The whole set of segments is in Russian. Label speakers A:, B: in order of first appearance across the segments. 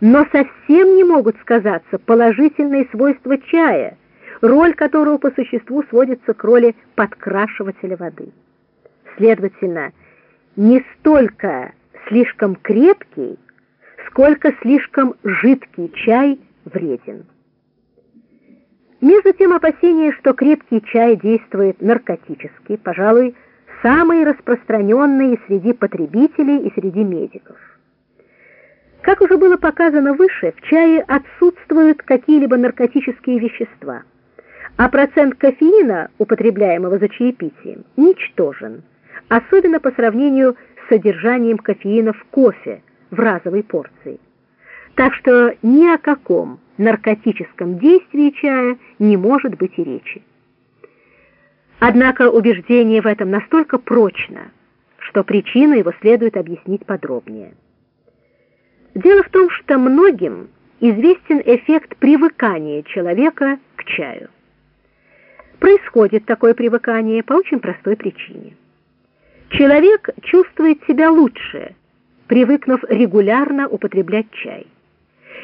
A: но совсем не могут сказаться положительные свойства чая, роль которого по существу сводится к роли подкрашивателя воды. Следовательно, не столько слишком крепкий, сколько слишком жидкий чай вреден. Между тем опасения, что крепкий чай действует наркотически, пожалуй, самые распространенные среди потребителей и среди медиков. Как уже было показано выше, в чае отсутствуют какие-либо наркотические вещества, а процент кофеина, употребляемого за чаепитием, ничтожен, особенно по сравнению с содержанием кофеина в кофе в разовой порции. Так что ни о каком наркотическом действии чая не может быть и речи. Однако убеждение в этом настолько прочно, что причину его следует объяснить подробнее. Дело в том, что многим известен эффект привыкания человека к чаю. Происходит такое привыкание по очень простой причине. Человек чувствует себя лучше, привыкнув регулярно употреблять чай,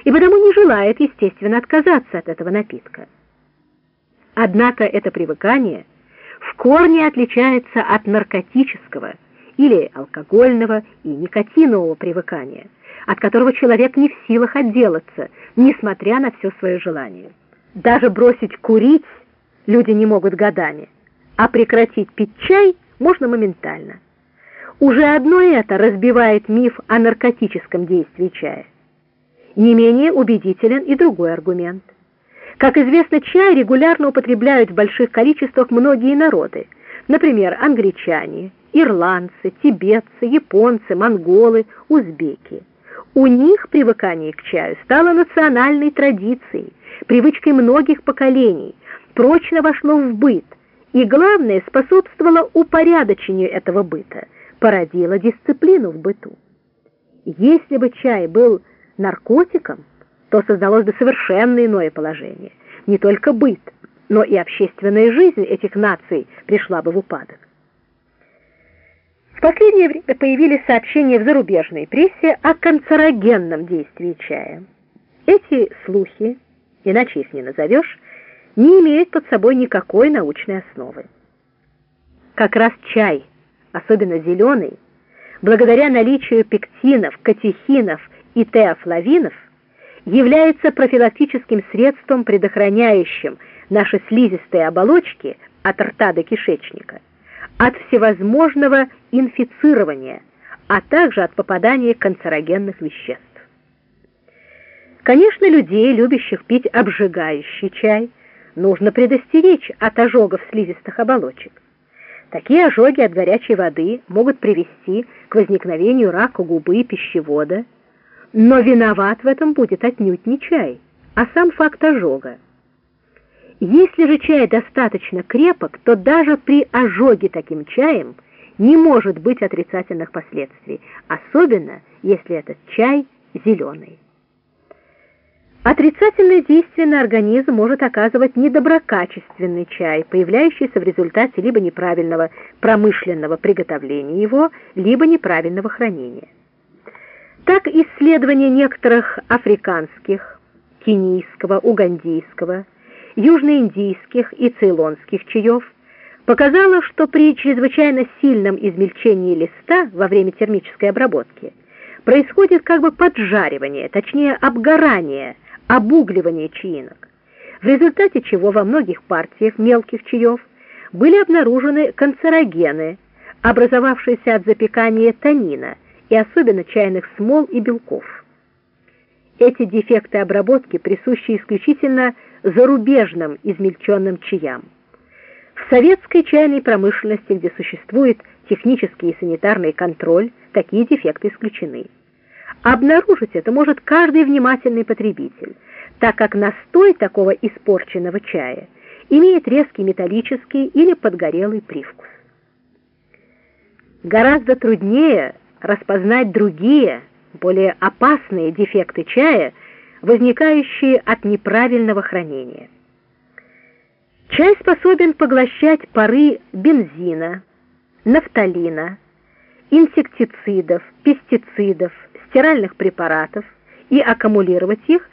A: и потому не желает, естественно, отказаться от этого напитка. Однако это привыкание в корне отличается от наркотического или алкогольного и никотинового привыкания – от которого человек не в силах отделаться, несмотря на все свое желание. Даже бросить курить люди не могут годами, а прекратить пить чай можно моментально. Уже одно это разбивает миф о наркотическом действии чая. Не менее убедителен и другой аргумент. Как известно, чай регулярно употребляют в больших количествах многие народы, например, англичане, ирландцы, тибетцы, японцы, монголы, узбеки. У них привыкание к чаю стало национальной традицией, привычкой многих поколений, прочно вошло в быт и, главное, способствовало упорядочению этого быта, породило дисциплину в быту. Если бы чай был наркотиком, то создалось бы совершенно иное положение. Не только быт, но и общественная жизнь этих наций пришла бы в упадок последнее время появились сообщения в зарубежной прессе о канцерогенном действии чая. Эти слухи, иначе их не назовешь, не имеют под собой никакой научной основы. Как раз чай, особенно зеленый, благодаря наличию пектинов, катехинов и теофлавинов, является профилактическим средством, предохраняющим наши слизистые оболочки от рта до кишечника – от всевозможного инфицирования, а также от попадания канцерогенных веществ. Конечно, людей, любящих пить обжигающий чай, нужно предостеречь от ожогов слизистых оболочек. Такие ожоги от горячей воды могут привести к возникновению рака губы и пищевода, но виноват в этом будет отнюдь не чай, а сам факт ожога. Если же чай достаточно крепок, то даже при ожоге таким чаем не может быть отрицательных последствий, особенно если этот чай зеленый. Отрицательное действие на организм может оказывать недоброкачественный чай, появляющийся в результате либо неправильного промышленного приготовления его, либо неправильного хранения. Так исследования некоторых африканских, кенийского, угандийского, южноиндийских и цейлонских чаев показало, что при чрезвычайно сильном измельчении листа во время термической обработки происходит как бы поджаривание, точнее обгорание, обугливание чаинок, в результате чего во многих партиях мелких чаев были обнаружены канцерогены, образовавшиеся от запекания танина и особенно чайных смол и белков. Эти дефекты обработки присущи исключительно зарубежным измельченным чаям. В советской чайной промышленности, где существует технический и санитарный контроль, такие дефекты исключены. Обнаружить это может каждый внимательный потребитель, так как настой такого испорченного чая имеет резкий металлический или подгорелый привкус. Гораздо труднее распознать другие, более опасные дефекты чая, возникающие от неправильного хранения. Чай способен поглощать пары бензина, нафталина, инсектицидов, пестицидов, стиральных препаратов и аккумулировать их